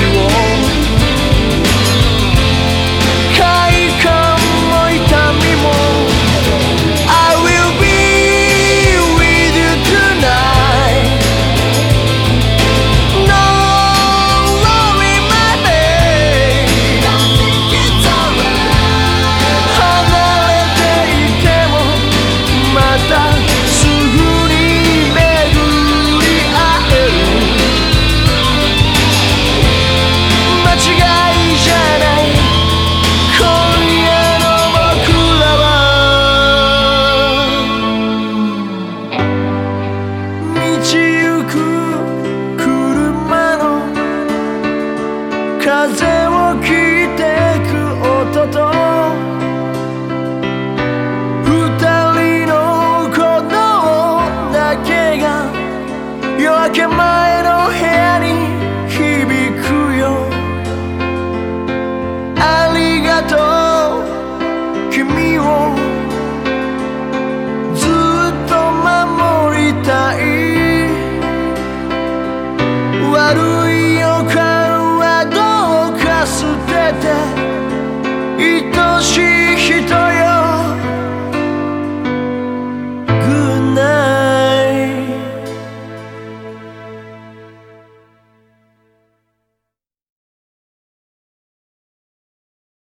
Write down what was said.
you all. 我